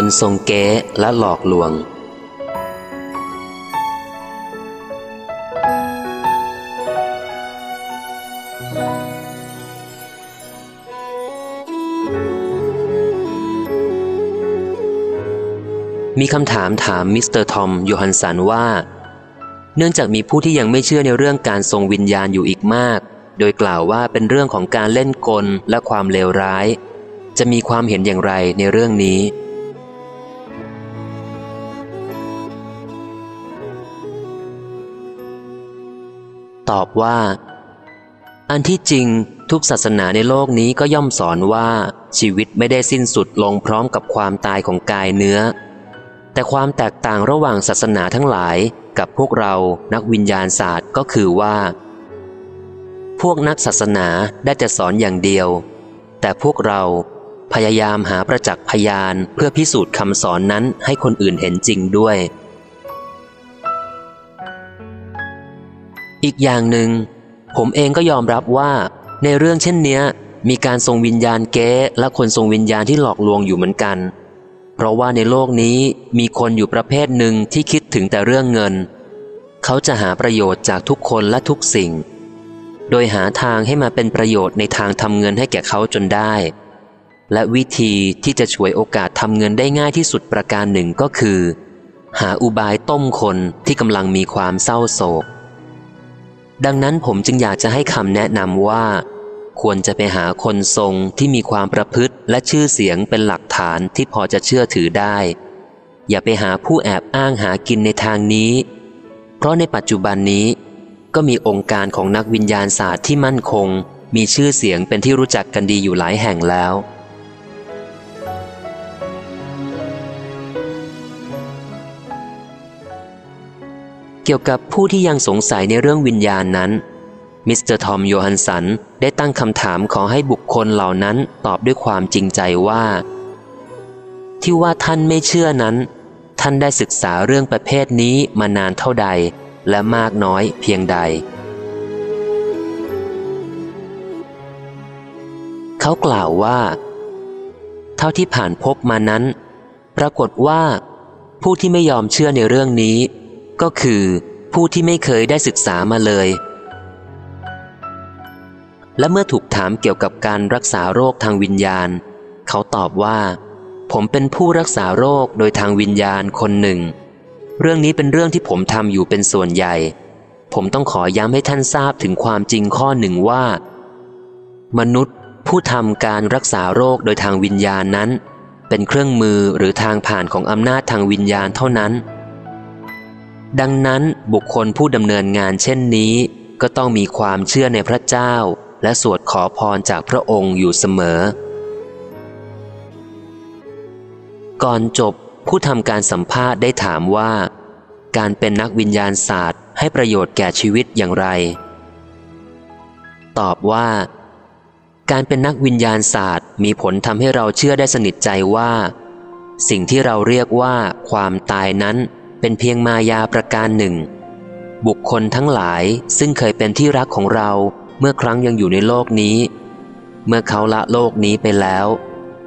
คนทรงเก๊และหลอกลวง มีคำถามถามมิสเตอร์ทอมโยฮันสันว่า เนื่องจากมีผู้ที่ยังไม่เชื่อในเรื่องการทรงวิญญาณอยู่อีกมาก โดยกล่าวว่าเป็นเรื่องของการเล่นกลและความเลวร้าย จะมีความเห็นอย่างไรในเรื่องนี้ ตอบว่า อันที่จริงทุกศาสนาในโลกนี้ก็ย่อมสอนว่าชีวิตไม่ได้สิ้นสุดลงพร้อมกับความตายของกายเนื้อ แต่ความแตกต่างระหว่างศาสนาทั้งหลายกับพวกเรานักวิญญาณศาสตร์ก็คือว่า พวกนักศาสนาได้จะสอนอย่างเดียว แต่พวกเราพยายามหาประจักษ์พยานเพื่อพิสูจน์คำสอนนั้นให้คนอื่นเห็นจริงด้วย อีกอย่างหนึ่งผมเองก็ยอมรับว่า ในเรื่องเช่นเนี้ย มีการทรงวิญญาณเก๊และคนทรงวิญญาณที่หลอกลวงอยู่เหมือนกัน เพราะว่าในโลกนี้มีคนอยู่ประเภทหนึ่งที่คิดถึงแต่เรื่องเงิน เขาจะหาประโยชน์จากทุกคนและทุกสิ่ง โดยหาทางให้มาเป็นประโยชน์ในทางทำเงินให้แก่เขาจนได้ และวิธีที่จะช่วยโอกาสทำเงินได้ง่ายที่สุดประการหนึ่งก็คือ หาอุบายต้มคนที่กำลังมีความเศร้าโศก ดังนั้นผมจึงอยากจะให้คำแนะนำว่า ควรจะไปหาคนทรงที่มีความประพฤติและชื่อเสียงเป็นหลักฐานที่พอจะเชื่อถือได้ อย่าไปหาผู้แอบอ้างหากินในทางนี้ เพราะในปัจจุบันนี้ก็มีองค์การของนักวิญญาณศาสตร์ที่มั่นคง มีชื่อเสียงเป็นที่รู้จักกันดีอยู่หลายแห่งแล้ว เกี่ยวกับผู้ที่ยังสงสัยในเรื่องวิญญาณนั้น มิสเตอร์ทอมโยฮันสันได้ตั้งคำถามขอให้บุคคลเหล่านั้นตอบด้วยความจริงใจว่า ที่ว่าท่านไม่เชื่อนั้น ท่านได้ศึกษาเรื่องประเภทนี้มานานเท่าใด และมากน้อยเพียงใด เขากล่าวว่า เท่าที่ผ่านพบมานั้น ปรากฏว่าผู้ที่ไม่ยอมเชื่อในเรื่องนี้ ก็คือผู้ที่ไม่เคยได้ศึกษามาเลย และเมื่อถูกถามเกี่ยวกับการรักษาโรคทางวิญญาณ เขาตอบว่า ผมเป็นผู้รักษาโรคโดยทางวิญญาณคนหนึ่ง เรื่องนี้เป็นเรื่องที่ผมทำอยู่เป็นส่วนใหญ่ ผมต้องขอย้ำให้ท่านทราบถึงความจริงข้อหนึ่งว่า มนุษย์ผู้ทำการรักษาโรคโดยทางวิญญาณนั้น เป็นเครื่องมือหรือทางผ่านของอำนาจทางวิญญาณเท่านั้น ดังนั้นบุคคลผู้ดำเนินงานเช่นนี้ ก็ต้องมีความเชื่อในพระเจ้า และสวดขอพรจากพระองค์อยู่เสมอ ก่อนจบผู้ทำการสัมภาษณ์ได้ถามว่า การเป็นนักวิญญาณศาสตร์ ให้ประโยชน์แก่ชีวิตอย่างไร ตอบว่า การเป็นนักวิญญาณศาสตร์ มีผลทำให้เราเชื่อได้สนิทใจว่า สิ่งที่เราเรียกว่าความตายนั้น เป็นเพียงมายาประการหนึ่ง บุคคลทั้งหลายซึ่งเคยเป็นที่รักของเราเมื่อครั้งยังอยู่ในโลกนี้ เมื่อเขาละโลกนี้ไปแล้ว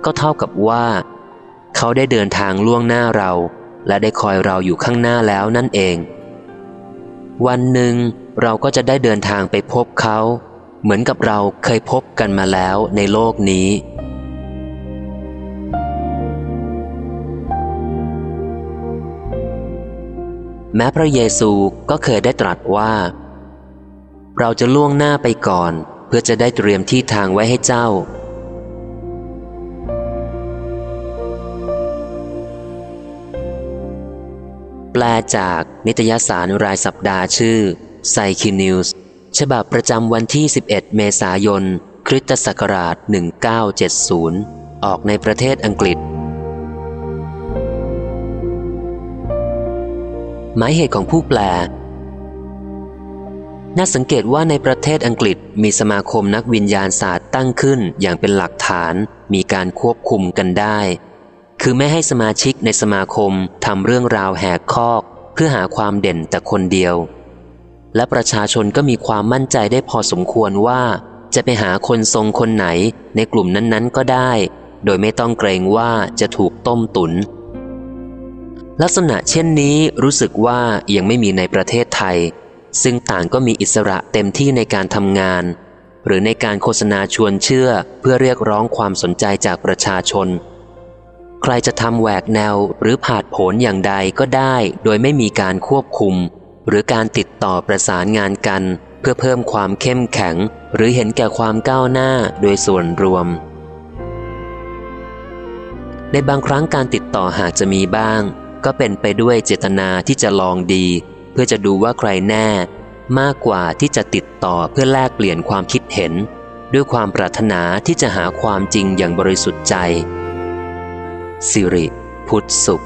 ก็เท่ากับว่า เขาได้เดินทางล่วงหน้าเรา และได้คอยเราอยู่ข้างหน้าแล้วนั่นเอง วันหนึ่งเราก็จะได้เดินทางไปพบเขา เหมือนกับเราเคยพบกันมาแล้วในโลกนี้ แม้พระเยซูก็เคยได้ตรัสว่า เราจะล่วงหน้าไปก่อน เพื่อจะได้เตรียมที่ทางไว้ให้เจ้า แปลจากนิตยสารรายสัปดาห์ชื่อไซคินิวส์ฉบับประจำวันที่ 11 เมษายน คริสตศักราช 1970 ออกในประเทศอังกฤษ หมายเหตุของผู้แปล น่าสังเกตว่าในประเทศอังกฤษมีสมาคมนักวิญญาณศาสตร์ตั้งขึ้นอย่างเป็นหลักฐาน มีการควบคุมกันได้ คือไม่ให้สมาชิกในสมาคมทำเรื่องราวแหกคอก เพื่อหาความเด่นแต่คนเดียว และประชาชนก็มีความมั่นใจได้พอสมควรว่า จะไปหาคนทรงคนไหนในกลุ่มนั้นๆก็ได้ โดยไม่ต้องเกรงว่าจะถูกต้มตุน ลักษณะเช่นนี้รู้สึกว่ายังไม่มีในประเทศไทย ซึ่งต่างก็มีอิสระเต็มที่ในการทำงาน หรือในการโฆษณาชวนเชื่อเพื่อเรียกร้องความสนใจจากประชาชน ใครจะทำแหวกแนวหรือผาดโผนอย่างใดก็ได้โดยไม่มีการควบคุม หรือการติดต่อประสานงานกัน เพื่อเพิ่มความเข้มแข็ง หรือเห็นแก่ความก้าวหน้าโดยส่วนรวมในบางครั้งการติดต่อหากจะมีบ้าง ก็เป็นไปด้วยเจตนาที่จะลองดี เพื่อจะดูว่าใครแน่ มากกว่าที่จะติดต่อเพื่อแลกเปลี่ยนความคิดเห็น ด้วยความปรารถนาที่จะหาความจริงอย่างบริสุทธิ์ใจสิริ พุทธสุข